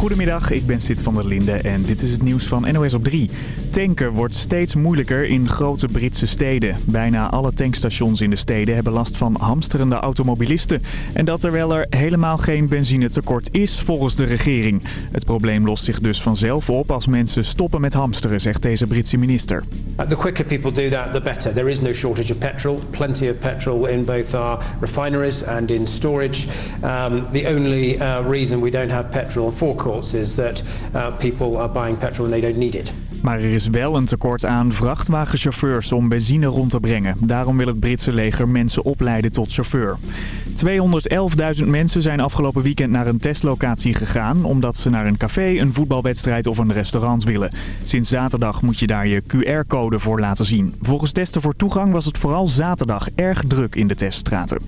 Goedemiddag, ik ben Sid van der Linde en dit is het nieuws van NOS op 3. Tanken wordt steeds moeilijker in grote Britse steden. Bijna alle tankstations in de steden hebben last van hamsterende automobilisten. En dat terwijl er helemaal geen benzinetekort is volgens de regering. Het probleem lost zich dus vanzelf op als mensen stoppen met hamsteren, zegt deze Britse minister. Uh, the quicker people do that, the better. There is no shortage of petrol. Plenty of petrol in both our refineries and in storage. Um, the only uh, reason we don't have petrol on is that uh, people are buying petrol and they don't need it. Maar er is wel een tekort aan vrachtwagenchauffeurs om benzine rond te brengen. Daarom wil het Britse leger mensen opleiden tot chauffeur. 211.000 mensen zijn afgelopen weekend naar een testlocatie gegaan... omdat ze naar een café, een voetbalwedstrijd of een restaurant willen. Sinds zaterdag moet je daar je QR-code voor laten zien. Volgens testen voor toegang was het vooral zaterdag erg druk in de teststraten.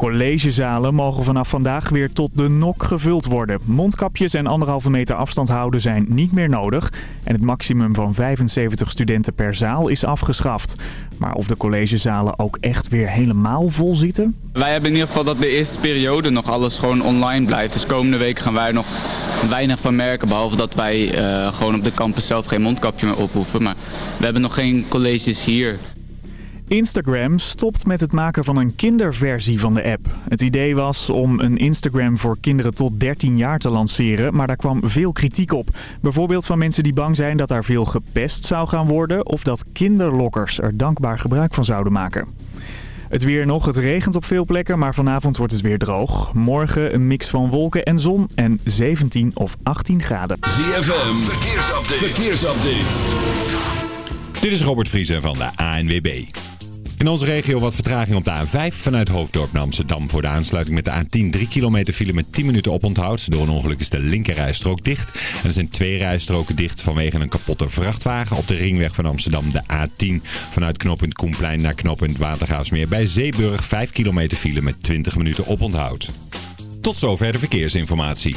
Collegezalen mogen vanaf vandaag weer tot de nok gevuld worden. Mondkapjes en anderhalve meter afstand houden zijn niet meer nodig. En het maximum van 75 studenten per zaal is afgeschaft. Maar of de collegezalen ook echt weer helemaal vol zitten? Wij hebben in ieder geval dat de eerste periode nog alles gewoon online blijft. Dus komende week gaan wij nog weinig van merken. Behalve dat wij uh, gewoon op de campus zelf geen mondkapje meer ophoeven. Maar we hebben nog geen colleges hier. Instagram stopt met het maken van een kinderversie van de app. Het idee was om een Instagram voor kinderen tot 13 jaar te lanceren, maar daar kwam veel kritiek op. Bijvoorbeeld van mensen die bang zijn dat daar veel gepest zou gaan worden of dat kinderlokkers er dankbaar gebruik van zouden maken. Het weer nog, het regent op veel plekken, maar vanavond wordt het weer droog. Morgen een mix van wolken en zon en 17 of 18 graden. ZFM, verkeersupdate. verkeersupdate. Dit is Robert Vriezen van de ANWB. In onze regio wat vertraging op de A5 vanuit Hoofddorp naar Amsterdam voor de aansluiting met de A10. 3 kilometer file met 10 minuten oponthoud. Door een ongeluk is de linkerrijstrook dicht. En er zijn twee rijstroken dicht vanwege een kapotte vrachtwagen op de ringweg van Amsterdam. De A10 vanuit knooppunt Koenplein naar knooppunt Watergaasmeer. Bij Zeeburg 5 kilometer file met 20 minuten oponthoud. Tot zover de verkeersinformatie.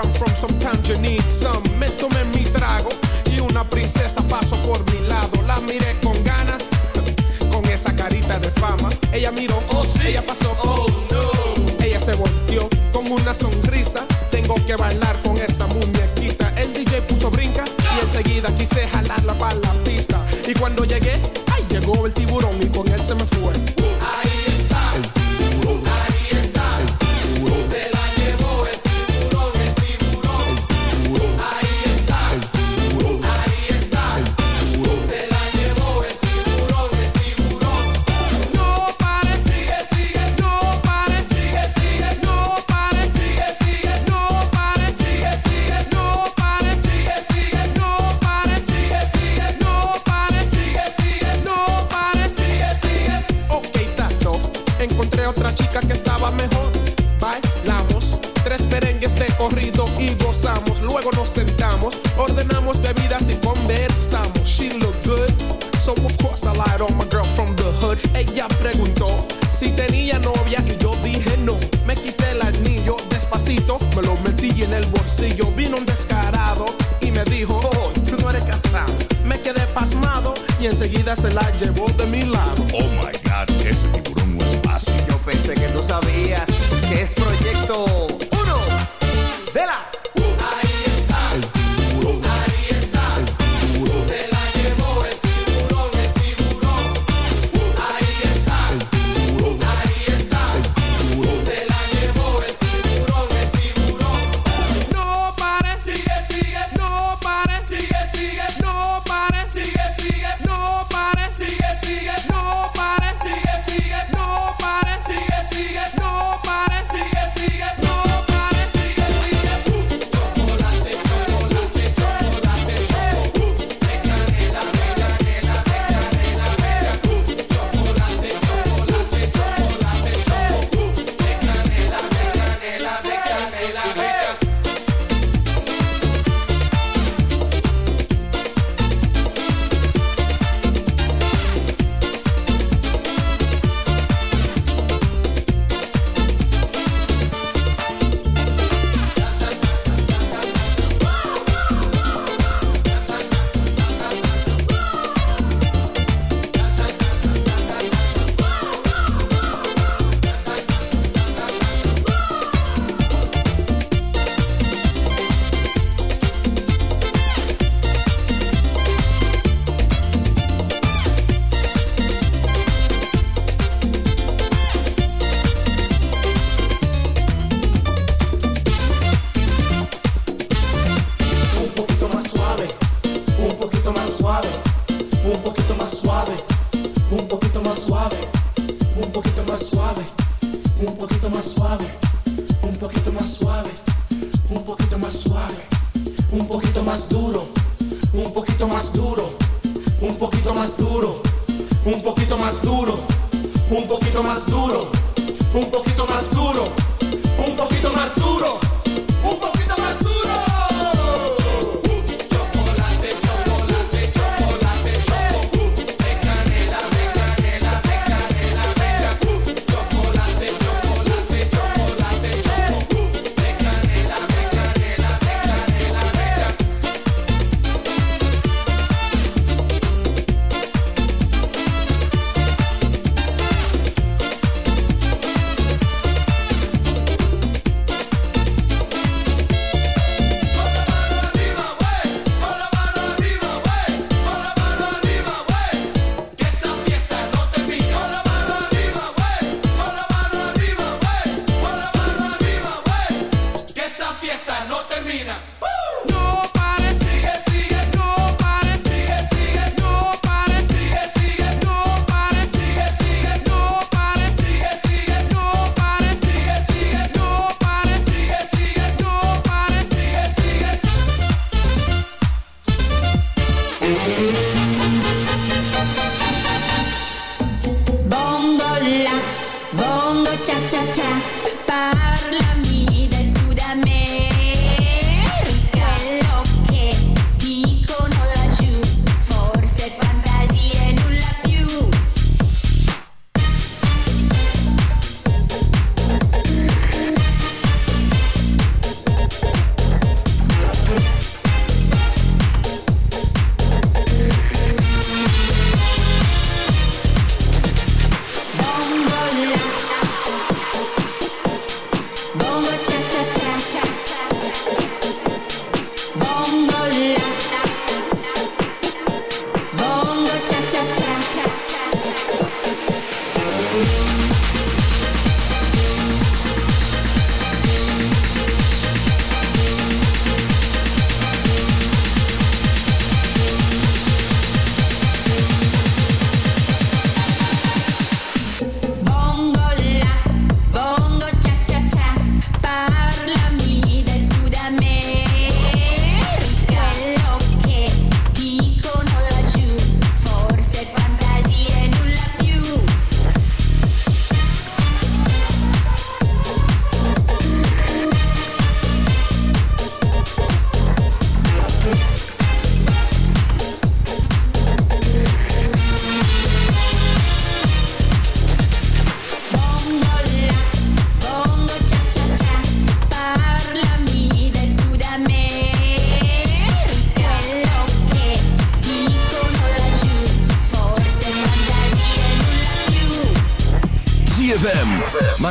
I'm from, sometimes you need some. Me mi trago y una princesa pasó por mi lado. La miré con ganas, con esa carita de fama. Ella miró, oh sí, ella pasó, oh no. Ella se volteó con una sonrisa. Tengo que bailar con esa muñequita. El DJ puso brinca y enseguida aquí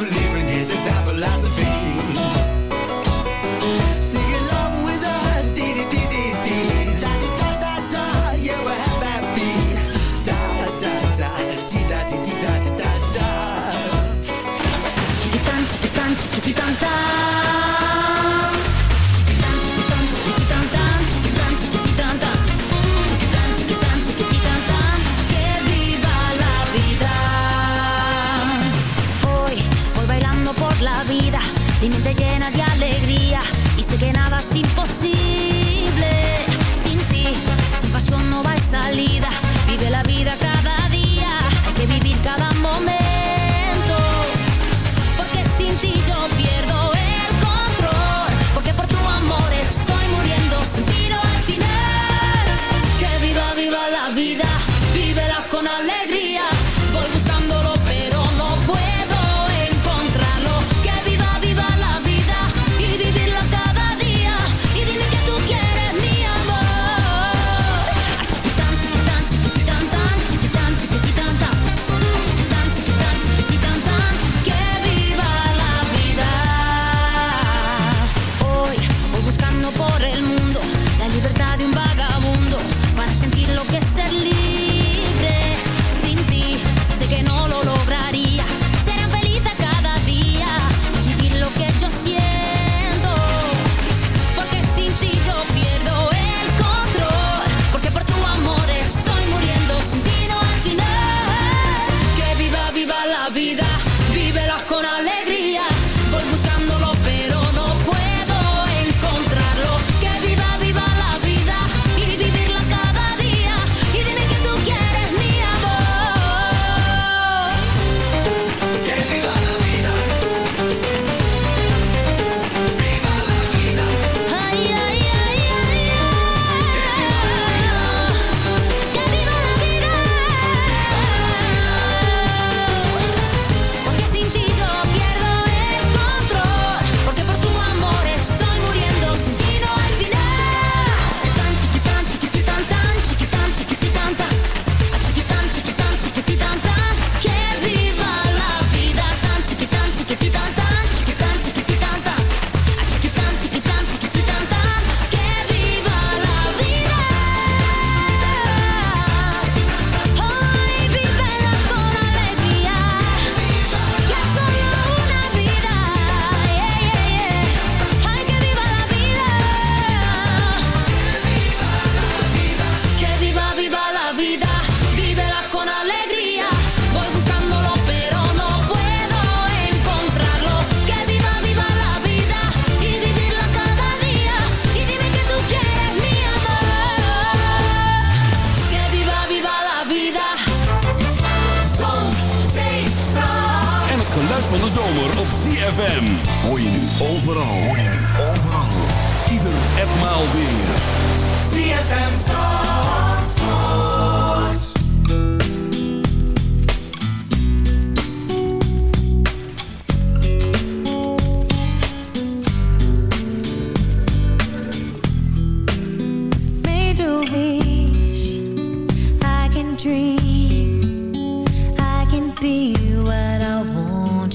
believe in it. That's our philosophy.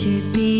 should be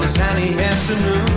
on a sunny afternoon.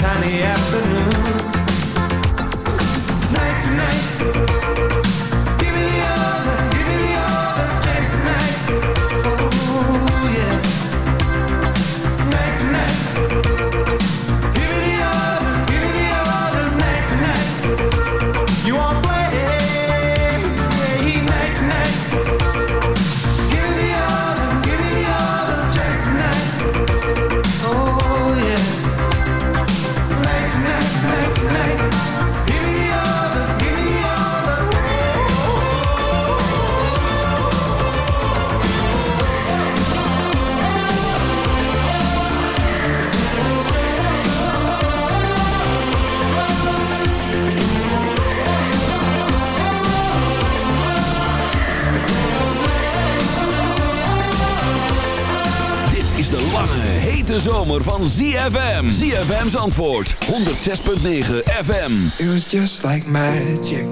honey afternoon. Van ZFM. ZFM's antwoord, 106.9 FM. It was just like magic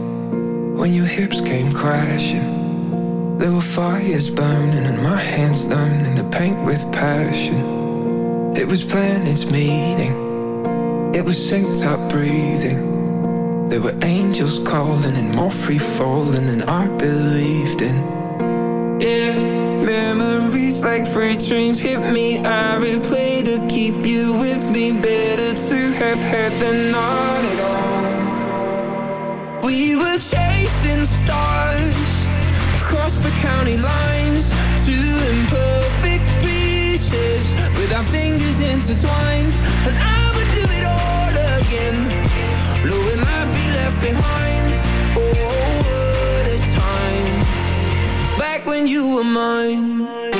when your hips came crashing. There were fires burning and my hands learning to paint with passion. It was planets meeting, it was synced up breathing. There were angels calling and more free falling than I believed in. Yeah, memories like freight trains hit me. I replay keep you with me. Better to have had than not at all. We were chasing stars across the county lines, two imperfect pieces with our fingers intertwined. And I would do it all again, knowing I'd be left behind. Oh, what a time back when you were mine.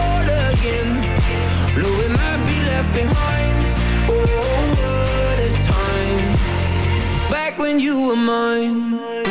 again, knowing I'd be left behind. Oh, what a time back when you were mine.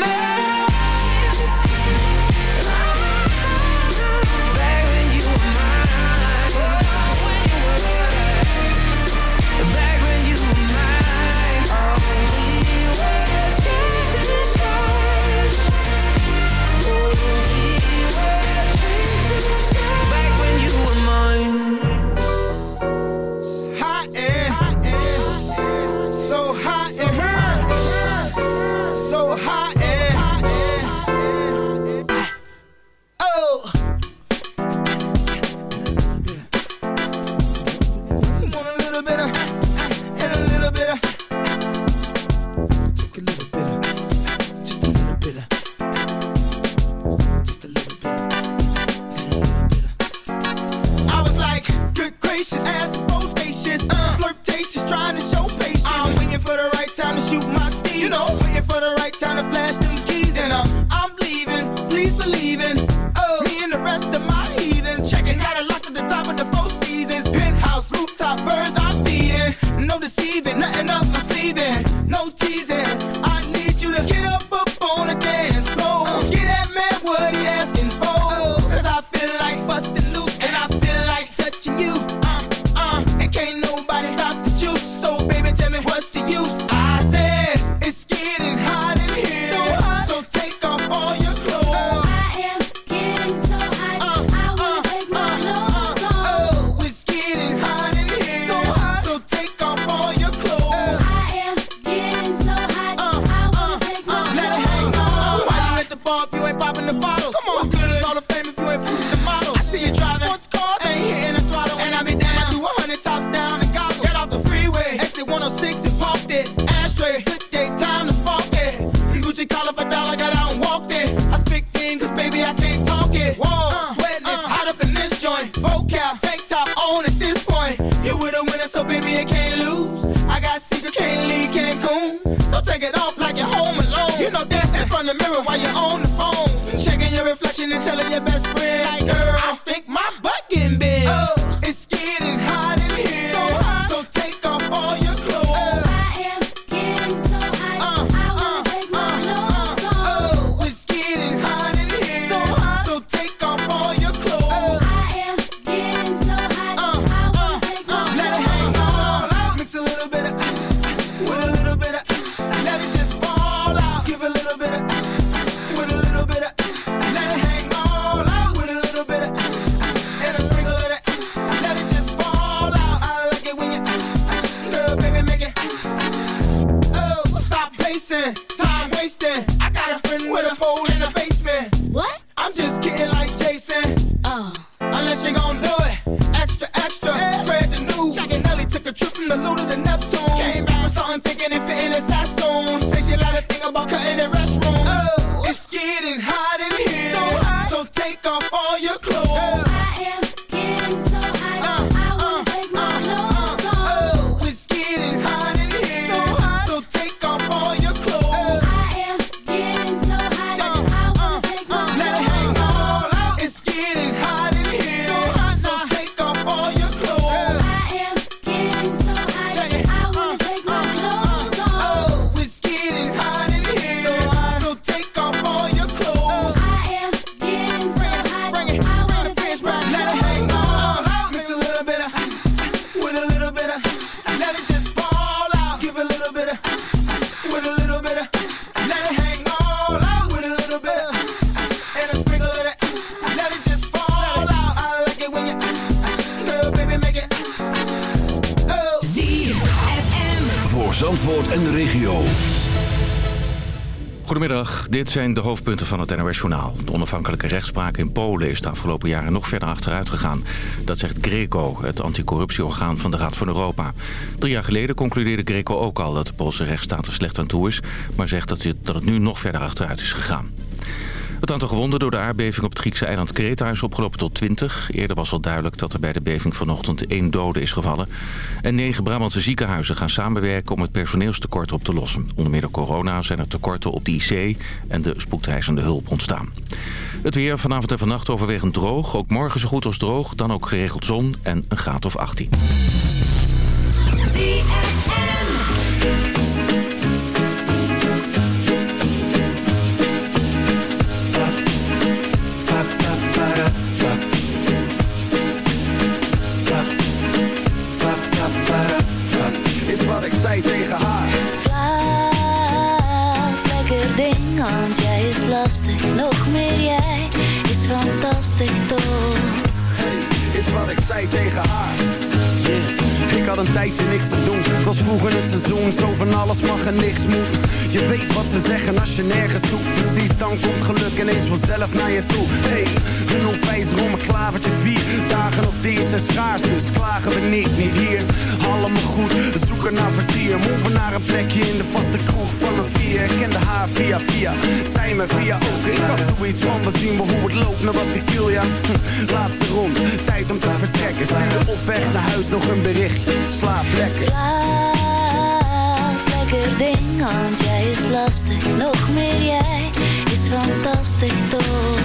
niggas can't leave Cancun. So take it off like you're home alone. You know, dancing in front of the mirror while you're on the regio. Goedemiddag, dit zijn de hoofdpunten van het NOS-journaal. De onafhankelijke rechtspraak in Polen is de afgelopen jaren nog verder achteruit gegaan. Dat zegt Greco, het anticorruptieorgaan van de Raad van Europa. Drie jaar geleden concludeerde Greco ook al dat de Poolse rechtsstaat er slecht aan toe is... maar zegt dat het nu nog verder achteruit is gegaan. Het aantal gewonden door de aardbeving op het Griekse eiland Kreta is opgelopen tot 20. Eerder was al duidelijk dat er bij de beving vanochtend één dode is gevallen. En negen Brabantse ziekenhuizen gaan samenwerken om het personeelstekort op te lossen. Onder meer door corona zijn er tekorten op de IC en de spoedreizende hulp ontstaan. Het weer vanavond en vannacht overwegend droog. Ook morgen zo goed als droog, dan ook geregeld zon en een graad of 18. Is tegen haar. Ik had een tijdje niks te doen. Het was vroeg in het seizoen, zo van alles mag en niks moet. Je weet wat ze zeggen als je nergens zoekt. Precies, dan komt geluk ineens vanzelf naar je toe. Hey, een onwijzer om een klavertje vier. Dagen als deze schaars, dus klagen we niet, niet hier. Allemaal goed, we zoeken naar vertier. Move naar een plekje in de vaste kroeg van een vier. Ik kende haar via via, zij me via ook. Ik had zoiets van, we zien wel hoe het loopt naar wat ik wil, ja. Hm, laatste rond, vertrekken. Stuurde op weg naar huis nog een berichtje. Slaap lekker. Slaap, lekker ding, want jij is lastig. Nog meer jij is fantastisch toch?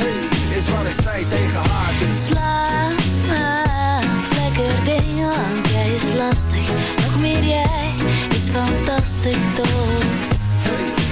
Hey, is wat ik zei tegen haar. Dus Slaap, lekker ding, want jij is lastig. Nog meer jij is fantastisch toch?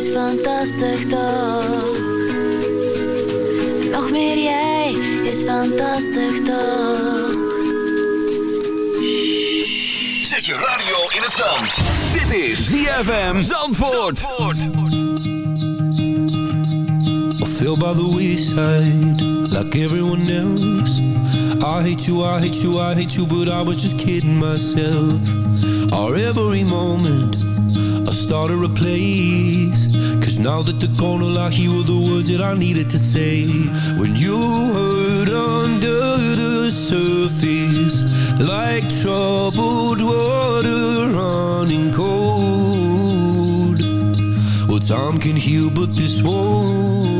is fantastisch toch? Nog meer jij is fantastisch toch? Zet je radio in het zand. Dit is ZFM Zandvoort. I feel by the wayside like everyone else. I hate you, I hate you, I hate you, but I was just kidding myself. Our every moment started a place. Cause now that the corner all I hear the words that I needed to say. When you hurt under the surface, like troubled water running cold. Well, time can heal, but this won't.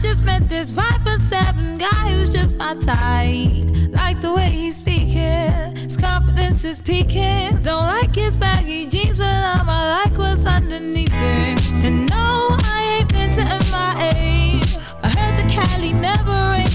Just met this five foot seven guy who's just my type. Like the way he's speaking, his confidence is peaking. Don't like his baggy jeans, but I'ma like what's underneath it. And no, I ain't been to MIA. I heard the Cali never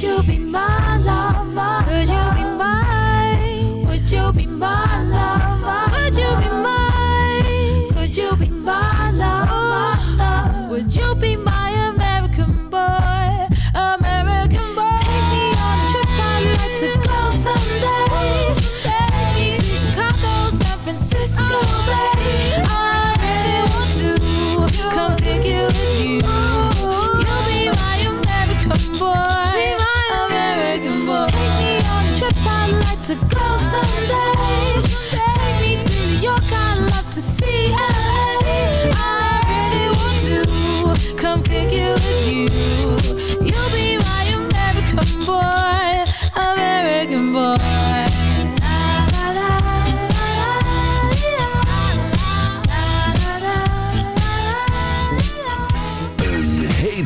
Would you be my lover? Could you be mine? Would you be my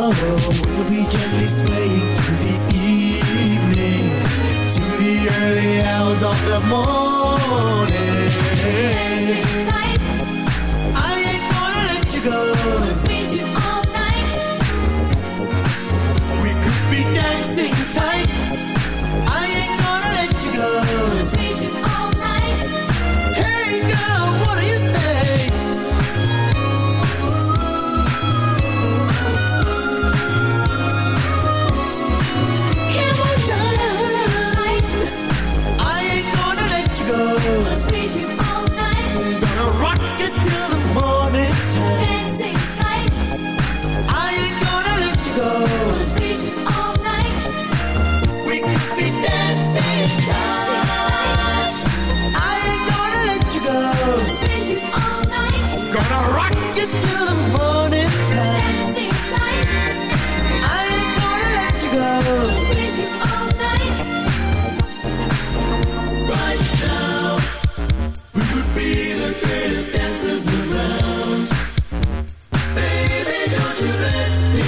Oh, we'll be gently swaying through the evening the early hours of the morning. Tight. I ain't gonna let you go. Gonna squeeze you all night. We could be dancing tight. with me.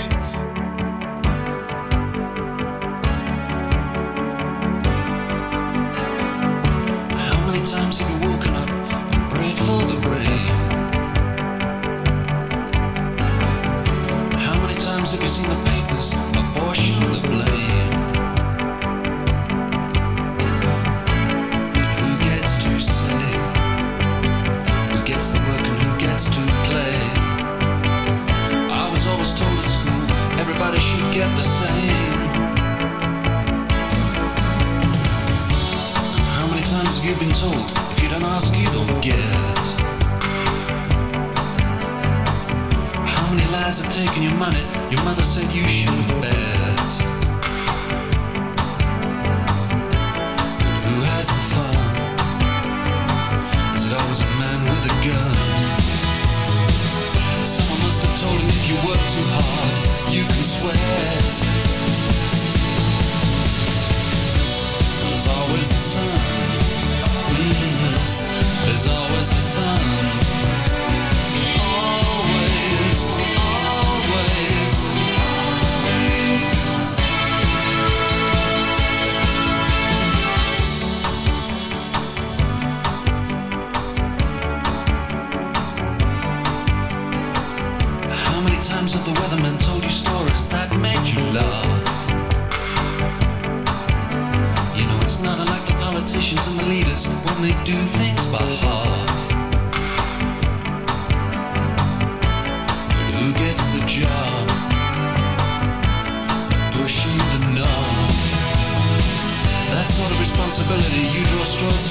Times have the weatherman told you stories that made you laugh? You know it's not unlike the politicians and the leaders when they do things by half. But who gets the job? Pushing the knob. That sort of responsibility you draw straws